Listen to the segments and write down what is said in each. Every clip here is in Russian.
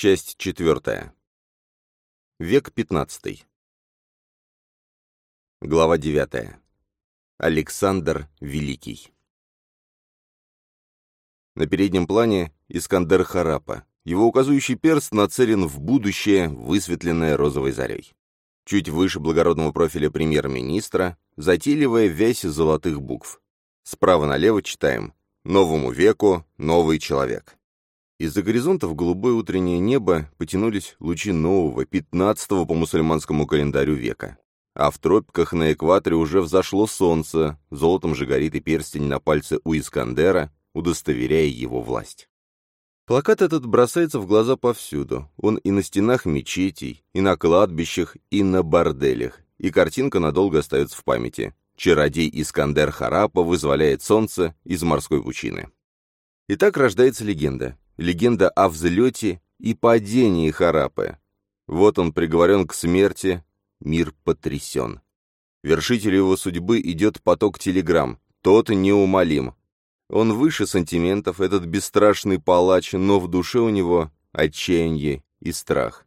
Часть четвертая. Век пятнадцатый. Глава девятая. Александр Великий. На переднем плане Искандер Харапа. Его указывающий перст нацелен в будущее, высветленное розовой зарей. Чуть выше благородного профиля премьер-министра затейливая вязь золотых букв. Справа налево читаем «Новому веку новый человек». Из-за горизонта в голубое утреннее небо потянулись лучи нового, пятнадцатого по мусульманскому календарю века. А в тропиках на экваторе уже взошло солнце, золотом же горит и перстень на пальце у Искандера, удостоверяя его власть. Плакат этот бросается в глаза повсюду. Он и на стенах мечетей, и на кладбищах, и на борделях. И картинка надолго остается в памяти. Чародей Искандер Харапа вызволяет солнце из морской пучины. И так рождается легенда легенда о взлете и падении Харапы. Вот он приговорен к смерти, мир потрясен. Вершителю его судьбы идет поток телеграмм, тот неумолим. Он выше сантиментов, этот бесстрашный палач, но в душе у него отчаяние и страх.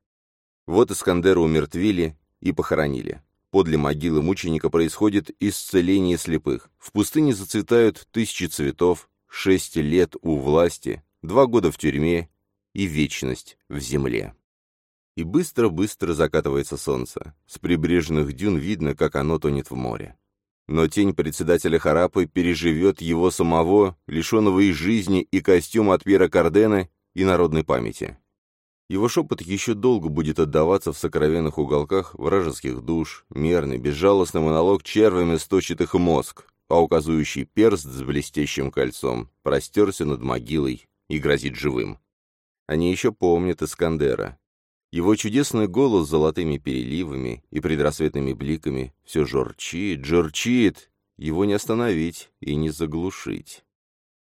Вот Искандера умертвили и похоронили. Подле могилы мученика происходит исцеление слепых. В пустыне зацветают тысячи цветов, шесть лет у власти, два года в тюрьме и вечность в земле. И быстро-быстро закатывается солнце. С прибрежных дюн видно, как оно тонет в море. Но тень председателя Харапы переживет его самого, лишенного и жизни, и костюма от Пьера Кардена, и народной памяти. Его шепот еще долго будет отдаваться в сокровенных уголках вражеских душ, мерный, безжалостный монолог червями сточит их мозг, а указующий перст с блестящим кольцом простерся над могилой и грозит живым. Они еще помнят Искандера. Его чудесный голос с золотыми переливами и предрассветными бликами все журчит, журчит, его не остановить и не заглушить.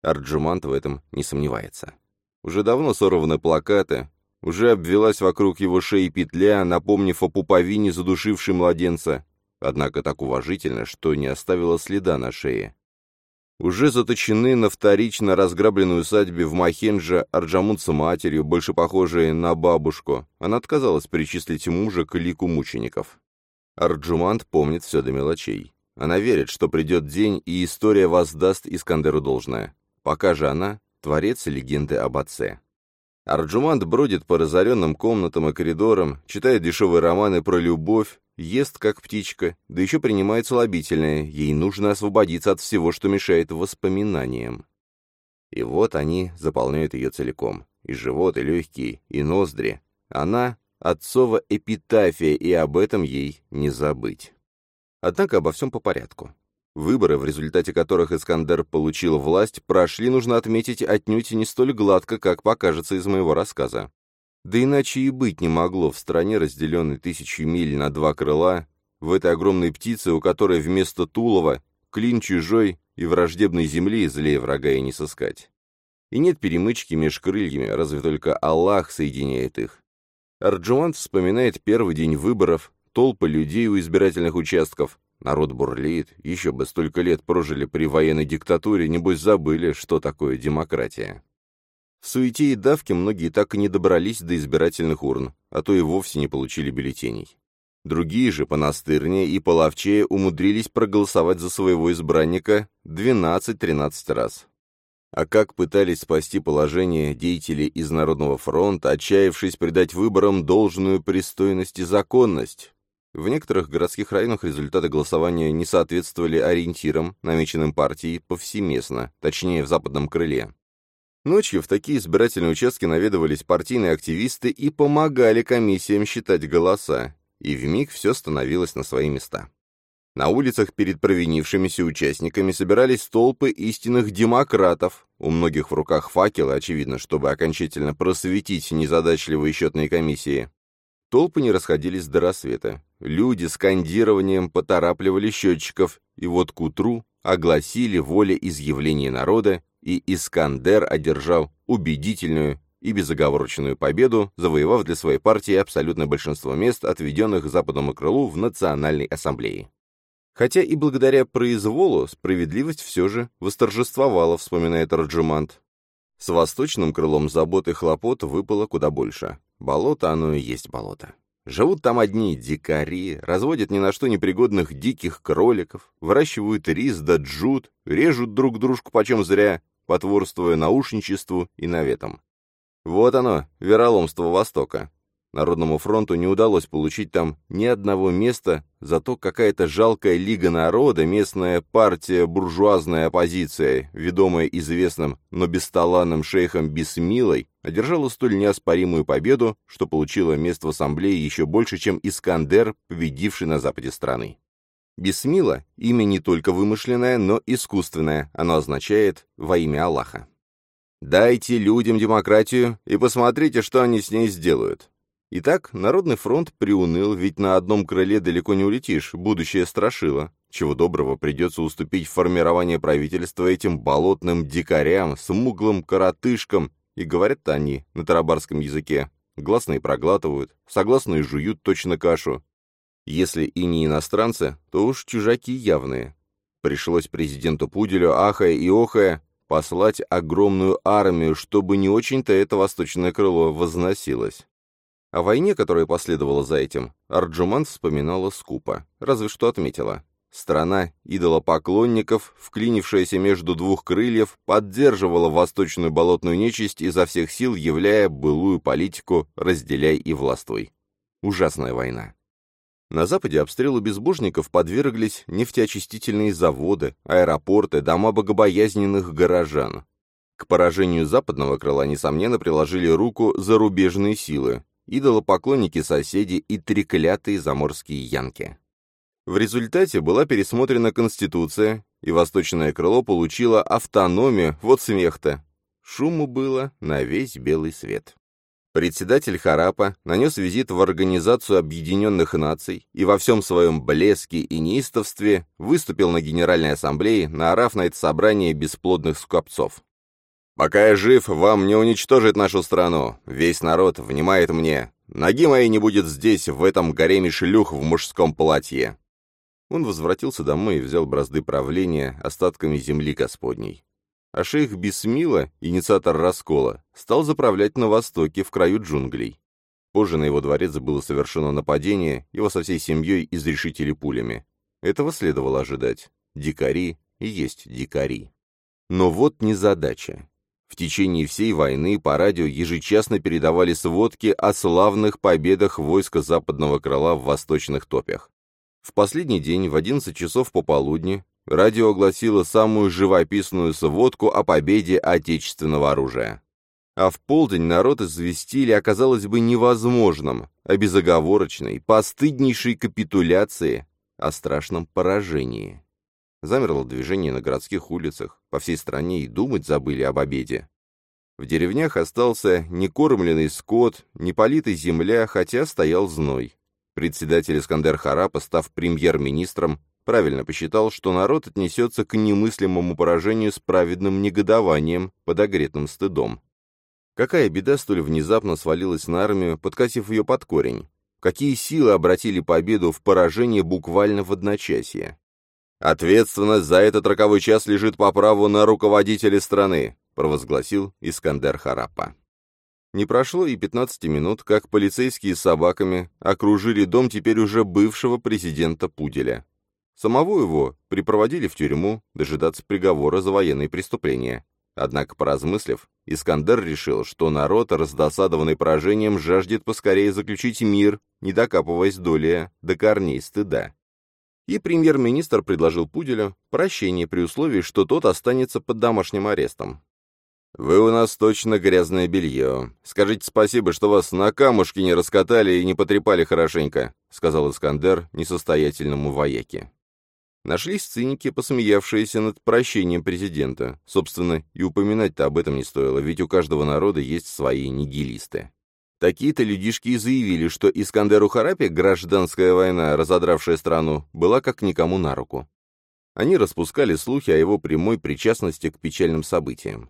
Арджумант в этом не сомневается. Уже давно сорваны плакаты, уже обвелась вокруг его шеи петля, напомнив о пуповине, задушившей младенца, однако так уважительно, что не оставила следа на шее уже заточены на вторично разграбленной усадьбе в Махенже Арджамун с матерью, больше похожей на бабушку. Она отказалась причислить мужа к лику мучеников. Арджумант помнит все до мелочей. Она верит, что придет день, и история воздаст Искандеру должное. Пока же она — творец легенды об отце. Арджумант бродит по разоренным комнатам и коридорам, читает дешевые романы про любовь, ест как птичка, да еще принимает слабительное, ей нужно освободиться от всего, что мешает воспоминаниям. И вот они заполняют ее целиком, и живот, и легкие, и ноздри. Она — отцова эпитафия, и об этом ей не забыть. Однако обо всем по порядку. Выборы, в результате которых Искандер получил власть, прошли, нужно отметить, отнюдь не столь гладко, как покажется из моего рассказа. Да иначе и быть не могло в стране, разделенной тысячи миль на два крыла, в этой огромной птице, у которой вместо Тулова клин чужой и враждебной земли злее врага и не сыскать. И нет перемычки меж крыльями, разве только Аллах соединяет их. Арджуан вспоминает первый день выборов, толпы людей у избирательных участков. Народ бурлит, еще бы столько лет прожили при военной диктатуре, небось забыли, что такое демократия. В суете и давке многие так и не добрались до избирательных урн, а то и вовсе не получили бюллетеней. Другие же, понастырнее и половчее, умудрились проголосовать за своего избранника 12-13 раз. А как пытались спасти положение деятели из Народного фронта, отчаявшись придать выборам должную пристойность и законность? В некоторых городских районах результаты голосования не соответствовали ориентирам, намеченным партией повсеместно, точнее в западном крыле. Ночью в такие избирательные участки наведывались партийные активисты и помогали комиссиям считать голоса, и вмиг все становилось на свои места. На улицах перед провинившимися участниками собирались толпы истинных демократов, у многих в руках факелы, очевидно, чтобы окончательно просветить незадачливые счетные комиссии. Толпы не расходились до рассвета. Люди скандированием поторапливали счетчиков, и вот к утру огласили волеизъявление народа и Искандер одержал убедительную и безоговорочную победу, завоевав для своей партии абсолютное большинство мест, отведенных западному крылу в Национальной ассамблее. Хотя и благодаря произволу справедливость все же восторжествовала, вспоминает Раджумант. С восточным крылом забот и хлопот выпало куда больше. Болото оно и есть болото. Живут там одни дикари, разводят ни на что непригодных диких кроликов, выращивают рис да джут, режут друг дружку почем зря, потворствуя наушничеству и наветам. Вот оно, вероломство Востока. Народному фронту не удалось получить там ни одного места, зато какая-то жалкая лига народа, местная партия буржуазная оппозиция, ведомая известным, но бесталанным шейхом Бисмилой, одержала столь неоспоримую победу, что получила место в ассамблее еще больше, чем Искандер, победивший на западе страны. Бисмила – имя не только вымышленное, но искусственное, оно означает «во имя Аллаха». Дайте людям демократию и посмотрите, что они с ней сделают. Итак, Народный фронт приуныл, ведь на одном крыле далеко не улетишь, будущее страшило. Чего доброго придется уступить формирование правительства этим болотным дикарям, смуглым коротышкам, и говорят они на тарабарском языке. Гласные проглатывают, согласные жуют точно кашу. Если и не иностранцы, то уж чужаки явные. Пришлось президенту Пуделю, ахая и охая, послать огромную армию, чтобы не очень-то это восточное крыло возносилось. О войне, которая последовала за этим, Арджуман вспоминала скупо, разве что отметила. Страна идолопоклонников, вклинившаяся между двух крыльев, поддерживала восточную болотную нечисть изо всех сил, являя былую политику «разделяй и властвуй». Ужасная война. На Западе обстрелу безбожников подверглись нефтеочистительные заводы, аэропорты, дома богобоязненных горожан. К поражению западного крыла, несомненно, приложили руку зарубежные силы, идолопоклонники соседи и треклятые заморские янки. В результате была пересмотрена Конституция, и Восточное крыло получило автономию, вот смех-то. Шуму было на весь белый свет. Председатель Харапа нанес визит в Организацию Объединенных Наций и во всем своем блеске и неистовстве выступил на Генеральной Ассамблее, наорав на это собрание бесплодных скопцов. Пока я жив, вам не уничтожить нашу страну. Весь народ внимает мне. Ноги моей не будет здесь, в этом гареме шлюх в мужском платье». Он возвратился домой и взял бразды правления остатками земли Господней. А шейх Бисмила, инициатор раскола, стал заправлять на востоке, в краю джунглей. Позже на его дворец было совершено нападение, его со всей семьей изрешители пулями. Этого следовало ожидать. Дикари и есть дикари. Но вот незадача. В течение всей войны по радио ежечасно передавали сводки о славных победах войска западного крыла в восточных топях. В последний день, в 11 часов пополудни, радио огласило самую живописную сводку о победе отечественного оружия. А в полдень народ известили оказалось бы невозможным, о безоговорочной, постыднейшей капитуляции, о страшном поражении. Замерло движение на городских улицах, по всей стране и думать забыли об обеде. В деревнях остался некормленный скот, неполитая земля, хотя стоял зной. Председатель Искандер Харапа, став премьер-министром, правильно посчитал, что народ отнесется к немыслимому поражению с праведным негодованием, подогретым стыдом. Какая беда столь внезапно свалилась на армию, подкосив ее под корень? Какие силы обратили победу в поражение буквально в одночасье? «Ответственность за этот роковой час лежит по праву на руководителя страны», провозгласил Искандер Харапа. Не прошло и 15 минут, как полицейские с собаками окружили дом теперь уже бывшего президента Пуделя. Самого его припроводили в тюрьму дожидаться приговора за военные преступления. Однако, поразмыслив, Искандер решил, что народ, раздосадованный поражением, жаждет поскорее заключить мир, не докапываясь доли до корней стыда и премьер-министр предложил Пуделю прощение при условии, что тот останется под домашним арестом. «Вы у нас точно грязное белье. Скажите спасибо, что вас на камушки не раскатали и не потрепали хорошенько», сказал Искандер несостоятельному вояке. Нашлись циники, посмеявшиеся над прощением президента. Собственно, и упоминать-то об этом не стоило, ведь у каждого народа есть свои нигилисты. Такие-то людишки и заявили, что Искандеру Харапе гражданская война, разодравшая страну, была как никому на руку. Они распускали слухи о его прямой причастности к печальным событиям.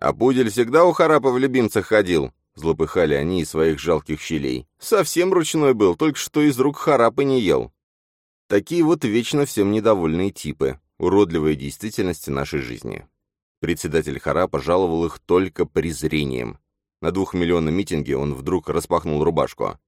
«А Пудель всегда у Харапа в любимцах ходил», — злопыхали они из своих жалких щелей. «Совсем ручной был, только что из рук Харапа не ел». Такие вот вечно всем недовольные типы, уродливые действительности нашей жизни. Председатель Харапа жаловал их только презрением. На двухмиллионном митинге он вдруг распахнул рубашку.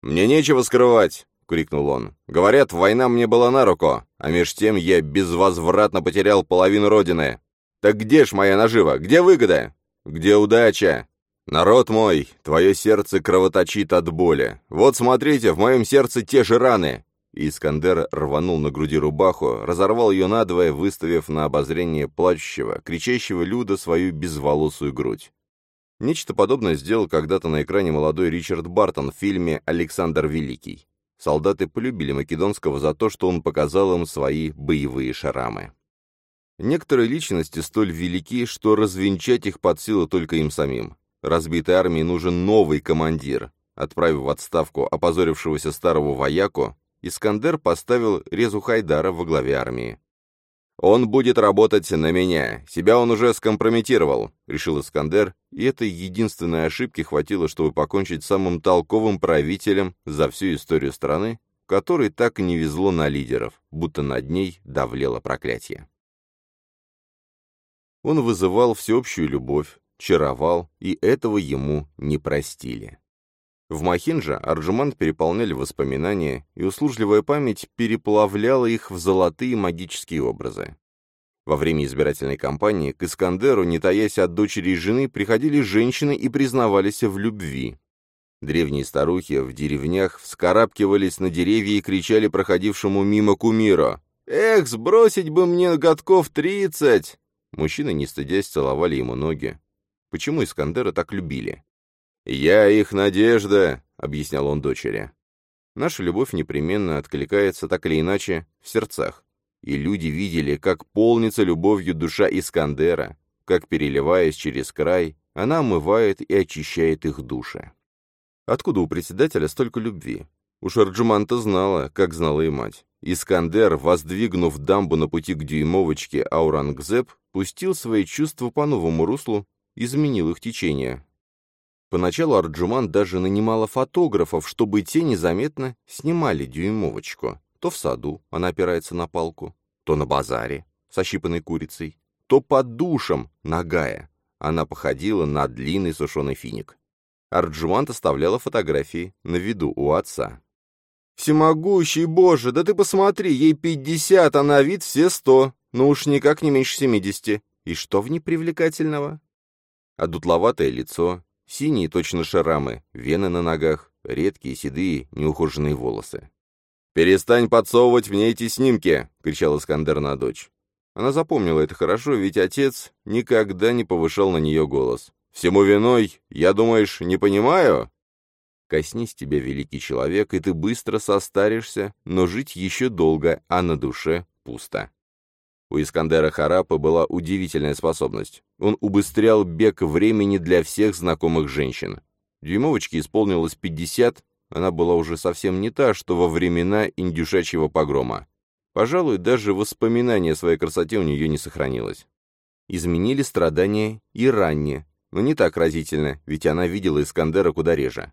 «Мне нечего скрывать!» — крикнул он. «Говорят, война мне была на руку, а меж тем я безвозвратно потерял половину Родины. Так где ж моя нажива? Где выгода? Где удача? Народ мой, твое сердце кровоточит от боли. Вот смотрите, в моем сердце те же раны. Искандер рванул на груди рубаху, разорвал ее надвое, выставив на обозрение плачущего, кричащего Люда свою безволосую грудь. Нечто подобное сделал когда-то на экране молодой Ричард Бартон в фильме «Александр Великий». Солдаты полюбили Македонского за то, что он показал им свои боевые шрамы. Некоторые личности столь велики, что развенчать их под силу только им самим. Разбитой армии нужен новый командир. Отправив в отставку опозорившегося старого вояку, Искандер поставил Резу Хайдара во главе армии. «Он будет работать на меня. Себя он уже скомпрометировал», — решил Искандер, и этой единственной ошибки хватило, чтобы покончить самым толковым правителем за всю историю страны, которой так не везло на лидеров, будто над ней давлело проклятие. Он вызывал всеобщую любовь, чаровал, и этого ему не простили. В Махинджа Арджумант переполняли воспоминания, и услужливая память переплавляла их в золотые магические образы. Во время избирательной кампании к Искандеру, не таясь от дочери и жены, приходили женщины и признавались в любви. Древние старухи в деревнях вскарабкивались на деревья и кричали проходившему мимо кумира «Эх, сбросить бы мне годков тридцать!» Мужчины, не стыдясь, целовали ему ноги. Почему Искандера так любили? «Я их надежда», — объяснял он дочери. Наша любовь непременно откликается так или иначе в сердцах. И люди видели, как полнится любовью душа Искандера, как, переливаясь через край, она омывает и очищает их души. Откуда у председателя столько любви? Уж Арджуманта знала, как знала и мать. Искандер, воздвигнув дамбу на пути к дюймовочке Аурангзеб, пустил свои чувства по новому руслу, изменил их течение, Поначалу Арджуман даже нанимала фотографов, чтобы те незаметно снимали дюймовочку. То в саду она опирается на палку, то на базаре с ощипанной курицей, то под душем, нагая. Она походила на длинный сушеный финик. Арджумант оставляла фотографии на виду у отца. «Всемогущий Боже, да ты посмотри, ей пятьдесят, а на вид все сто, ну уж никак не меньше семидесяти. И что в ней привлекательного?» А дутловатое лицо, Синие точно шрамы, вены на ногах, редкие, седые, неухоженные волосы. «Перестань подсовывать мне эти снимки!» — кричал Искандер на дочь. Она запомнила это хорошо, ведь отец никогда не повышал на нее голос. «Всему виной, я, думаешь, не понимаю?» Коснись тебя, великий человек, и ты быстро состаришься, но жить еще долго, а на душе пусто. У Искандера Харапа была удивительная способность. Он убыстрял бег времени для всех знакомых женщин. Дюймовочке исполнилось 50, она была уже совсем не та, что во времена индюшачьего погрома. Пожалуй, даже воспоминания о своей красоте у нее не сохранилось. Изменили страдания и ранние, но не так разительно, ведь она видела Искандера куда реже.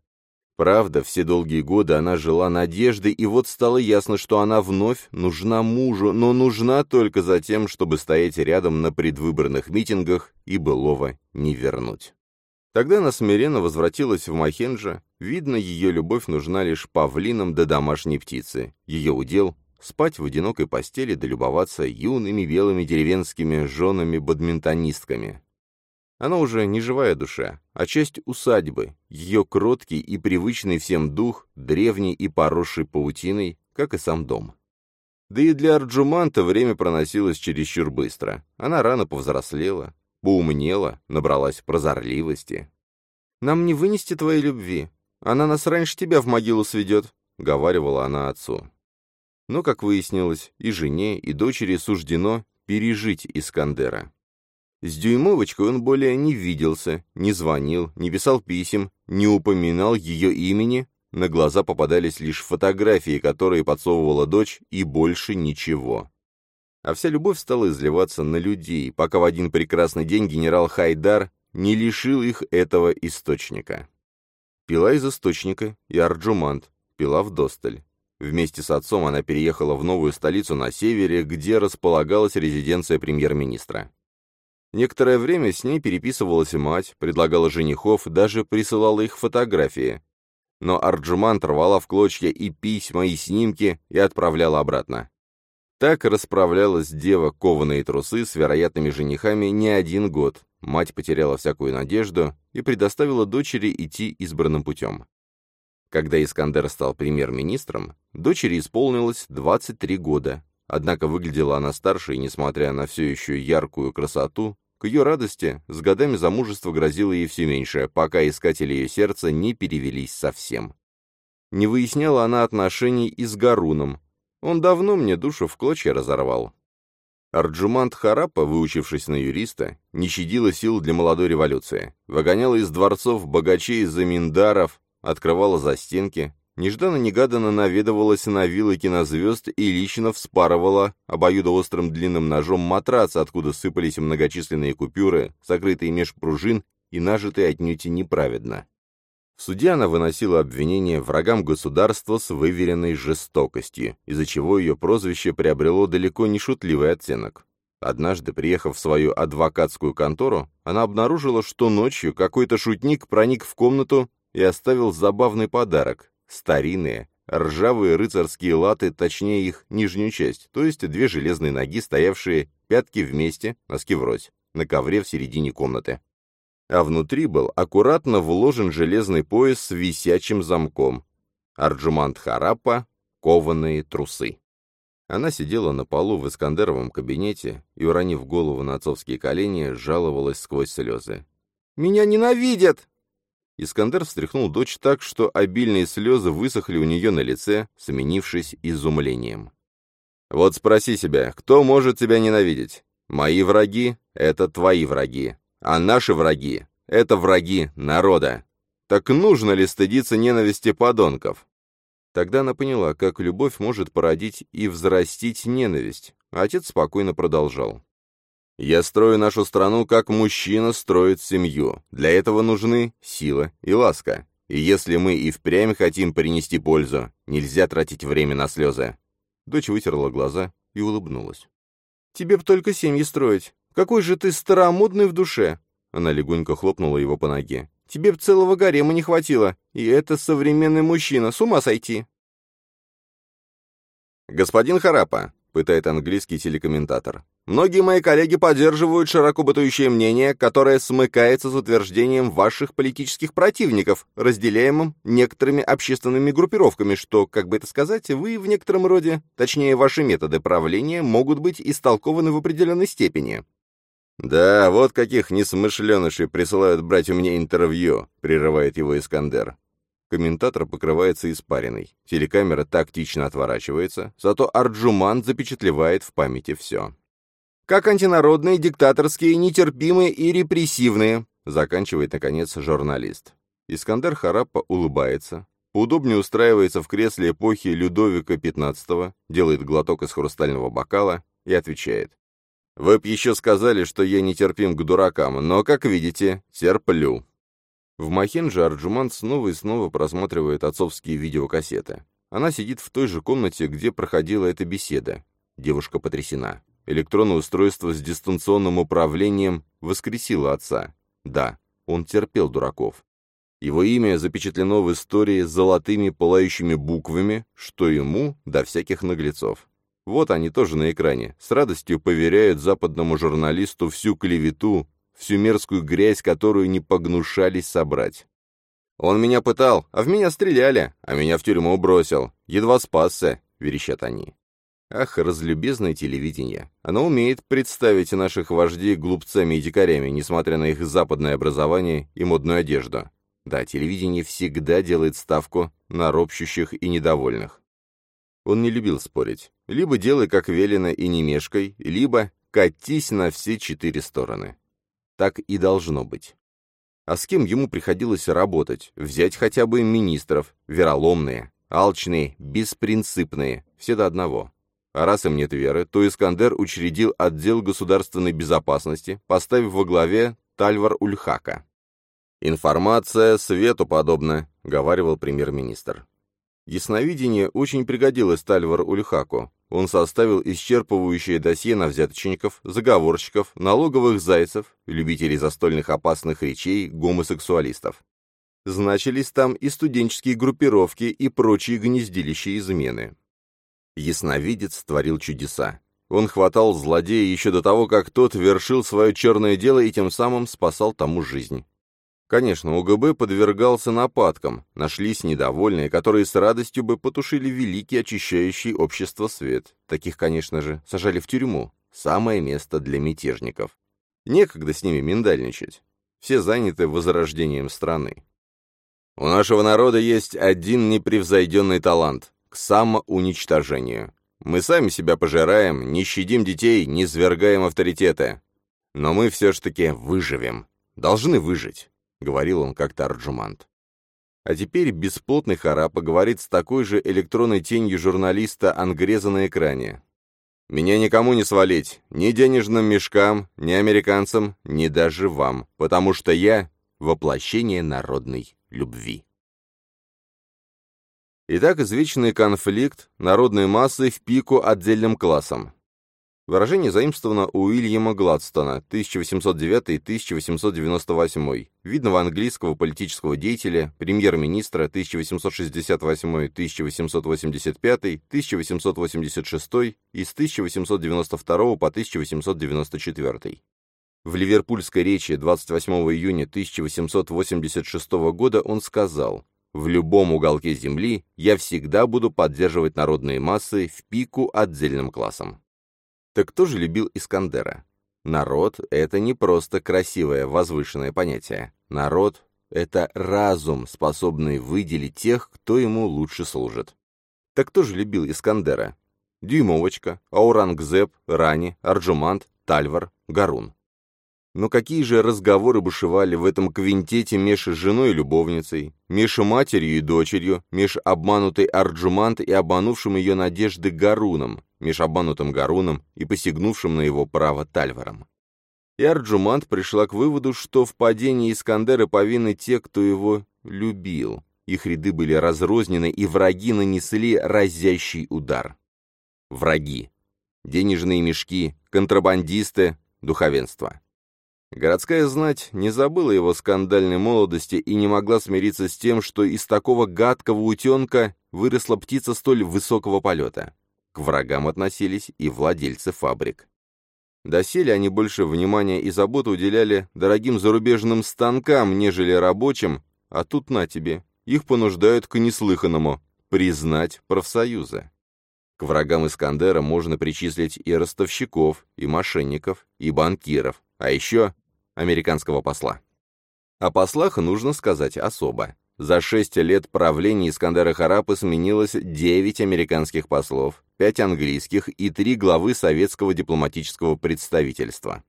Правда, все долгие годы она жила надеждой, и вот стало ясно, что она вновь нужна мужу, но нужна только за тем, чтобы стоять рядом на предвыборных митингах и былого не вернуть. Тогда она смиренно возвратилась в Махенджа. Видно, ее любовь нужна лишь павлинам да домашней птице. Ее удел — спать в одинокой постели да любоваться юными белыми деревенскими женами-бадминтонистками, она уже не живая душа, а часть усадьбы, ее кроткий и привычный всем дух, древний и поросший паутиной, как и сам дом. Да и для Арджуманта время проносилось чересчур быстро. Она рано повзрослела, поумнела, набралась прозорливости. «Нам не вынести твоей любви. Она нас раньше тебя в могилу сведет», — говаривала она отцу. Но, как выяснилось, и жене, и дочери суждено пережить Искандера. С дюймовочкой он более не виделся, не звонил, не писал писем, не упоминал ее имени, на глаза попадались лишь фотографии, которые подсовывала дочь, и больше ничего. А вся любовь стала изливаться на людей, пока в один прекрасный день генерал Хайдар не лишил их этого источника. Пила из источника и Арджумант, пила в Досталь. Вместе с отцом она переехала в новую столицу на севере, где располагалась резиденция премьер-министра. Некоторое время с ней переписывалась мать, предлагала женихов, даже присылала их фотографии. Но Арджумант рвала в клочья и письма, и снимки, и отправляла обратно. Так расправлялась дева кованые трусы с вероятными женихами не один год. Мать потеряла всякую надежду и предоставила дочери идти избранным путем. Когда Искандер стал премьер-министром, дочери исполнилось 23 года, однако выглядела она старше и, несмотря на все еще яркую красоту, ее радости, с годами замужества грозило ей все меньше, пока искатели ее сердца не перевелись совсем. Не выясняла она отношений и с Гаруном. Он давно мне душу в клочья разорвал. Арджумант Харапа, выучившись на юриста, не щадила сил для молодой революции, выгоняла из дворцов богачей из заминдаров, открывала застенки, Нежданно-негаданно наведывалась на виллы кинозвезд и лично вспарывала обоюдоострым длинным ножом матрац, откуда сыпались многочисленные купюры, сокрытые меж пружин и нажитые отнюдь неправедно. В суде она выносила обвинения врагам государства с выверенной жестокостью, из-за чего ее прозвище приобрело далеко не шутливый оттенок. Однажды, приехав в свою адвокатскую контору, она обнаружила, что ночью какой-то шутник проник в комнату и оставил забавный подарок старинные, ржавые рыцарские латы, точнее их нижнюю часть, то есть две железные ноги, стоявшие пятки вместе, носки врозь, на ковре в середине комнаты. А внутри был аккуратно вложен железный пояс с висячим замком. Арджумант Харапа — кованые трусы. Она сидела на полу в Искандеровом кабинете и, уронив голову на отцовские колени, жаловалась сквозь слезы. «Меня ненавидят! Искандер встряхнул дочь так, что обильные слезы высохли у нее на лице, сменившись изумлением. «Вот спроси себя, кто может тебя ненавидеть? Мои враги — это твои враги, а наши враги — это враги народа. Так нужно ли стыдиться ненависти подонков?» Тогда она поняла, как любовь может породить и взрастить ненависть, отец спокойно продолжал. Я строю нашу страну, как мужчина строит семью. Для этого нужны сила и ласка. И если мы и впрямь хотим принести пользу, нельзя тратить время на слезы». Дочь вытерла глаза и улыбнулась. «Тебе б только семьи строить. Какой же ты старомодный в душе!» Она легонько хлопнула его по ноге. «Тебе б целого гарема не хватило, и это современный мужчина, с ума сойти!» «Господин Харапа», — пытает английский телекомментатор, Многие мои коллеги поддерживают широко бытующее мнение, которое смыкается с утверждением ваших политических противников, разделяемым некоторыми общественными группировками, что, как бы это сказать, вы в некотором роде, точнее, ваши методы правления могут быть истолкованы в определенной степени. «Да, вот каких несмышленышей присылают брать у меня интервью», — прерывает его Искандер. Комментатор покрывается испариной. Телекамера тактично отворачивается, зато Арджуман запечатлевает в памяти все как антинародные, диктаторские, нетерпимые и репрессивные», заканчивает, наконец, журналист. Искандер Хараппа улыбается, поудобнее устраивается в кресле эпохи Людовика XV, делает глоток из хрустального бокала и отвечает. «Вы б еще сказали, что я нетерпим к дуракам, но, как видите, терплю». В Махенже Арджуман снова и снова просматривает отцовские видеокассеты. Она сидит в той же комнате, где проходила эта беседа. Девушка потрясена. Электронное устройство с дистанционным управлением воскресило отца. Да, он терпел дураков. Его имя запечатлено в истории золотыми пылающими буквами, что ему до всяких наглецов. Вот они тоже на экране, с радостью поверяют западному журналисту всю клевету, всю мерзкую грязь, которую не погнушались собрать. «Он меня пытал, а в меня стреляли, а меня в тюрьму бросил. Едва спасся», — верещат они. Ах, разлюбезное телевидение. Оно умеет представить наших вождей глупцами и дикарями, несмотря на их западное образование и модную одежду. Да, телевидение всегда делает ставку на ропщущих и недовольных. Он не любил спорить. Либо делай, как велено, и не мешкай, либо катись на все четыре стороны. Так и должно быть. А с кем ему приходилось работать? Взять хотя бы министров, вероломные, алчные, беспринципные, все до одного. А раз им нет веры, то Искандер учредил отдел государственной безопасности, поставив во главе Тальвар Ульхака. «Информация свету подобна», — говаривал премьер-министр. Ясновидение очень пригодилось Тальвар Ульхаку. он составил исчерпывающее досье на взяточников, заговорщиков, налоговых зайцев, любителей застольных опасных речей, гомосексуалистов. Значились там и студенческие группировки, и прочие гнездилища измены. Ясновидец творил чудеса. Он хватал злодея еще до того, как тот вершил свое черное дело и тем самым спасал тому жизнь. Конечно, УГБ подвергался нападкам, нашлись недовольные, которые с радостью бы потушили великий очищающий общество свет. Таких, конечно же, сажали в тюрьму. Самое место для мятежников. Некогда с ними миндальничать. Все заняты возрождением страны. У нашего народа есть один непревзойденный талант — самоуничтожению. Мы сами себя пожираем, не щадим детей, не свергаем авторитеты. Но мы все ж таки выживем. Должны выжить. — говорил он как-то Арджумант. А теперь бесплотный Харапа говорит с такой же электронной тенью журналиста Ангреза на экране. «Меня никому не свалить, ни денежным мешкам, ни американцам, ни даже вам, потому что я — воплощение народной любви». Итак, извечный конфликт народной массы в пику отдельным классом. Выражение заимствовано у Уильяма Гладстона, 1809-1898, видного английского политического деятеля, премьер-министра 1868-1885, 1886 и с 1892 по 1894. В ливерпульской речи 28 июня 1886 года он сказал «В любом уголке земли я всегда буду поддерживать народные массы в пику отдельным классом». Так кто же любил Искандера? Народ — это не просто красивое, возвышенное понятие. Народ — это разум, способный выделить тех, кто ему лучше служит. Так кто же любил Искандера? Дюймовочка, Аурангзеб, Рани, Арджумант, Тальвар, Гарун. Но какие же разговоры бушевали в этом квинтете меж женой и любовницей, меж матерью и дочерью, меж обманутой Арджумант и обманувшим ее надежды Гаруном, меж обманутым Гаруном и посягнувшим на его право Тальваром. И Арджумант пришла к выводу, что в падении Искандера повинны те, кто его любил. Их ряды были разрознены, и враги нанесли разящий удар. Враги. Денежные мешки, контрабандисты, духовенство. Городская знать не забыла его скандальной молодости и не могла смириться с тем, что из такого гадкого утенка выросла птица столь высокого полета. К врагам относились и владельцы фабрик. Доселе они больше внимания и заботы уделяли дорогим зарубежным станкам, нежели рабочим, а тут на тебе, их понуждают к неслыханному — признать профсоюзы. К врагам Искандера можно причислить и ростовщиков, и мошенников, и банкиров, а еще американского посла. О послах нужно сказать особо. За шесть лет правления Искандера Харапы сменилось девять американских послов, пять английских и три главы советского дипломатического представительства.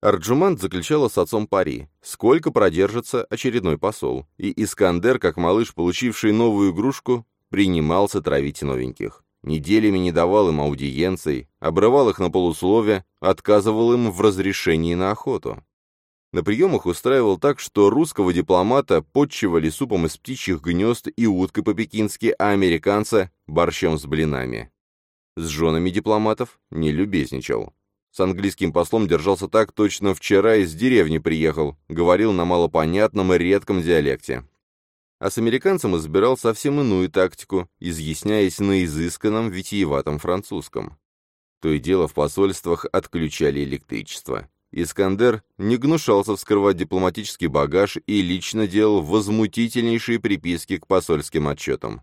Арджумант заключала с отцом пари, сколько продержится очередной посол, и Искандер, как малыш, получивший новую игрушку, принимался травить новеньких. Неделями не давал им аудиенций, обрывал их на полуслове, отказывал им в разрешении на охоту. На приемах устраивал так, что русского дипломата подчивали супом из птичьих гнезд и уткой по-пекински, а американца — борщом с блинами. С женами дипломатов не любезничал. С английским послом держался так, точно вчера из деревни приехал, говорил на малопонятном и редком диалекте. А с американцем избирал совсем иную тактику, изъясняясь на изысканном витиеватом французском. То и дело в посольствах отключали электричество. Искандер не гнушался вскрывать дипломатический багаж и лично делал возмутительнейшие приписки к посольским отчетам.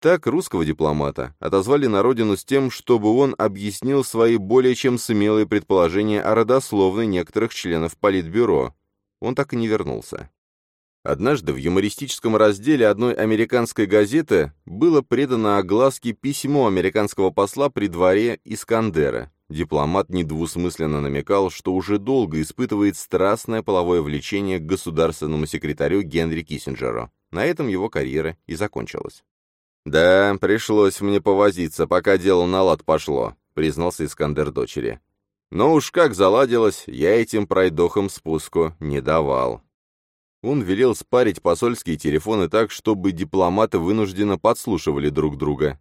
Так русского дипломата отозвали на родину с тем, чтобы он объяснил свои более чем смелые предположения о родословной некоторых членов Политбюро. Он так и не вернулся. Однажды в юмористическом разделе одной американской газеты было предано огласке письмо американского посла при дворе Искандера, Дипломат недвусмысленно намекал, что уже долго испытывает страстное половое влечение к государственному секретарю Генри Киссинджеру. На этом его карьера и закончилась. «Да, пришлось мне повозиться, пока дело на лад пошло», — признался Искандер дочери. «Но уж как заладилось, я этим пройдохам спуску не давал». Он велел спарить посольские телефоны так, чтобы дипломаты вынужденно подслушивали друг друга.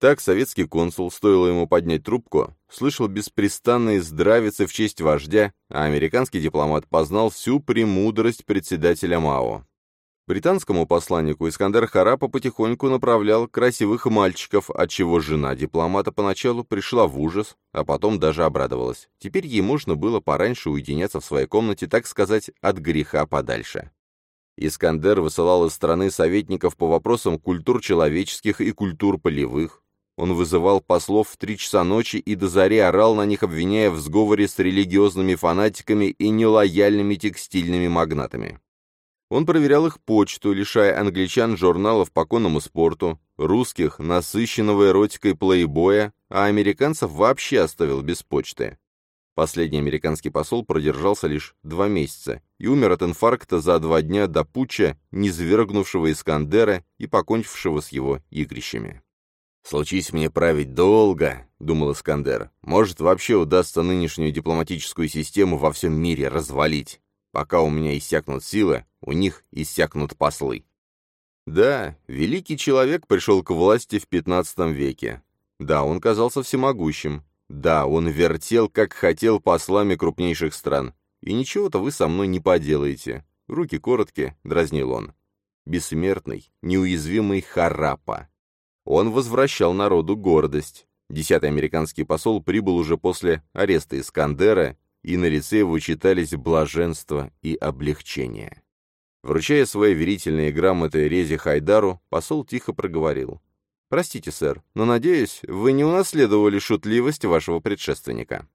Так советский консул, стоило ему поднять трубку, слышал беспрестанные здравицы в честь вождя, а американский дипломат познал всю премудрость председателя МАО. Британскому посланнику Искандер Харапа потихоньку направлял красивых мальчиков, отчего жена дипломата поначалу пришла в ужас, а потом даже обрадовалась. Теперь ей можно было пораньше уединяться в своей комнате, так сказать, от греха подальше. Искандер высылал из страны советников по вопросам культур человеческих и культур полевых, он вызывал послов в три часа ночи и до зари орал на них, обвиняя в сговоре с религиозными фанатиками и нелояльными текстильными магнатами. Он проверял их почту, лишая англичан журналов по конному спорту, русских — насыщенного эротикой плейбоя, а американцев вообще оставил без почты. Последний американский посол продержался лишь два месяца и умер от инфаркта за два дня до путча, низвергнувшего Искандера и покончившего с его игрищами. «Случись мне править долго», — думал Искандер, — «может, вообще удастся нынешнюю дипломатическую систему во всем мире развалить. Пока у меня иссякнут силы, у них иссякнут послы». Да, великий человек пришел к власти в XV веке. Да, он казался всемогущим. Да, он вертел, как хотел, послами крупнейших стран. И ничего-то вы со мной не поделаете. Руки короткие, дразнил он. Бессмертный, неуязвимый Харапа. Он возвращал народу гордость. Десятый американский посол прибыл уже после ареста Искандера, и на лице его читались блаженство и облегчение. Вручая свои верительные грамоты Резе Хайдару, посол тихо проговорил. «Простите, сэр, но, надеюсь, вы не унаследовали шутливость вашего предшественника».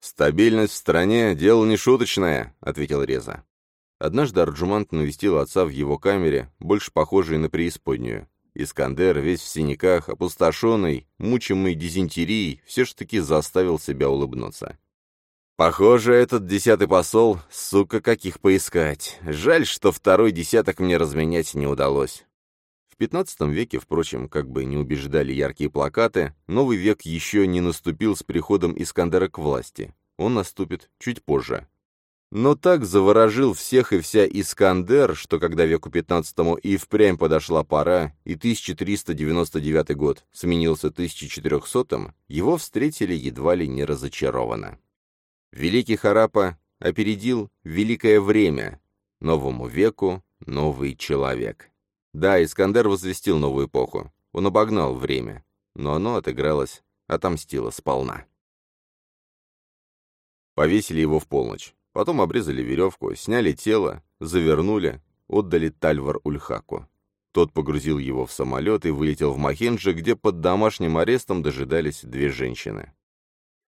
«Стабильность в стране — дело не шуточное», — ответил Реза. Однажды Арджумант навестил отца в его камере, больше похожей на преисподнюю. Искандер, весь в синяках, опустошенный, мучимый дизентерией, все ж таки заставил себя улыбнуться. «Похоже, этот десятый посол, сука, каких поискать. Жаль, что второй десяток мне разменять не удалось». В XV веке, впрочем, как бы не убеждали яркие плакаты, новый век еще не наступил с приходом Искандера к власти. Он наступит чуть позже, но так заворожил всех и вся Искандер, что когда веку XV и впрямь подошла пора, и 1399 год сменился 1400-м, его встретили едва ли не разочарованно. Великий Харапа опередил великое время, новому веку новый человек. Да, Искандер возвестил новую эпоху, он обогнал время, но оно отыгралось, отомстило сполна. Повесили его в полночь. Потом обрезали веревку, сняли тело, завернули, отдали Тальвар-Ульхаку. Тот погрузил его в самолет и вылетел в Махенджи, где под домашним арестом дожидались две женщины.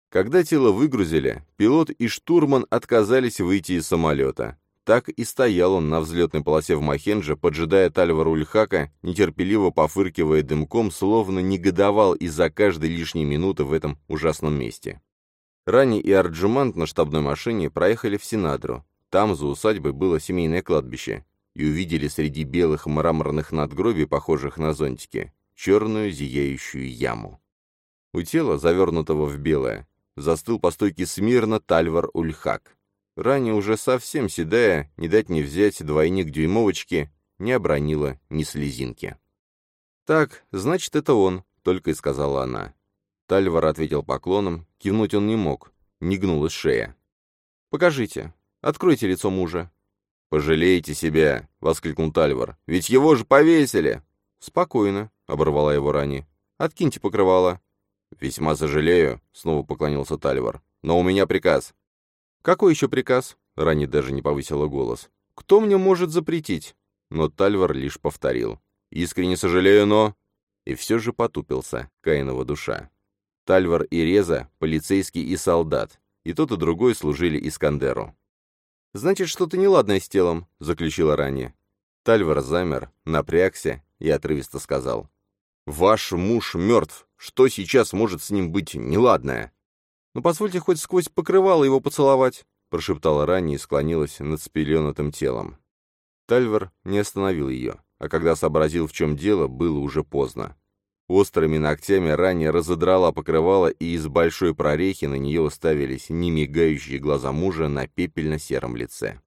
Когда тело выгрузили, пилот и штурман отказались выйти из самолета. Так и стоял он на взлетной полосе в Махендже, поджидая Тальвара Ульхака, нетерпеливо пофыркивая дымком, словно негодовал из-за каждой лишней минуты в этом ужасном месте. Рани и Арджумант на штабной машине проехали в Синадру. Там за усадьбой было семейное кладбище. И увидели среди белых мраморных надгробий, похожих на зонтики, черную зияющую яму. У тела, завернутого в белое, застыл по стойке смирно Тальвар Ульхак. Ранее уже совсем седая, не дать не взять двойник дюймовочки, не обронила ни слезинки. «Так, значит, это он», — только и сказала она. Тальвар ответил поклоном, кивнуть он не мог, не гнулась шея. «Покажите. Откройте лицо мужа». «Пожалейте себя!» — воскликнул Тальвар. «Ведь его же повесили!» «Спокойно», — оборвала его Рани. «Откиньте покрывало». «Весьма сожалею», — снова поклонился Тальвар. «Но у меня приказ». «Какой еще приказ?» — Рани даже не повысила голос. «Кто мне может запретить?» Но Тальвар лишь повторил. «Искренне сожалею, но...» И все же потупился, Каинова душа. Тальвар и Реза, полицейский и солдат. И тот, и другой служили Искандеру. «Значит, что-то неладное с телом», — заключила ранее. Тальвар замер, напрягся и отрывисто сказал. «Ваш муж мертв. Что сейчас может с ним быть неладное?» «Ну, позвольте хоть сквозь покрывало его поцеловать», — прошептала ранее и склонилась над спеленатым телом. Тальвар не остановил ее, а когда сообразил, в чем дело, было уже поздно. Острыми ногтями ранее разодрала покрывало, и из большой прорехи на нее уставились немигающие глаза мужа на пепельно-сером лице.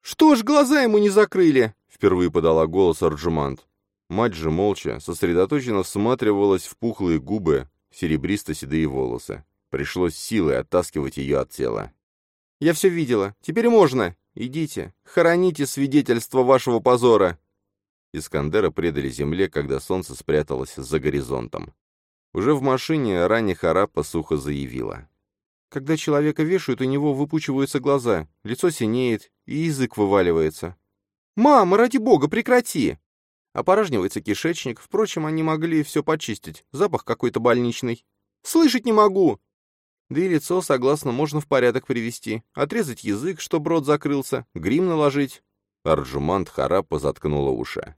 «Что ж глаза ему не закрыли?» — впервые подала голос Арджумант. Мать же молча, сосредоточенно всматривалась в пухлые губы, серебристо-седые волосы. Пришлось силой оттаскивать ее от тела. «Я все видела. Теперь можно. Идите. Хороните свидетельство вашего позора». Искандера предали земле, когда солнце спряталось за горизонтом. Уже в машине ранее Харапа сухо заявила. Когда человека вешают, у него выпучиваются глаза, лицо синеет и язык вываливается. «Мама, ради бога, прекрати!» Опорожнивается кишечник, впрочем, они могли все почистить, запах какой-то больничный. «Слышать не могу!» Да и лицо, согласно, можно в порядок привести. Отрезать язык, чтобы рот закрылся, грим наложить. Арджумант Харапа заткнула уши.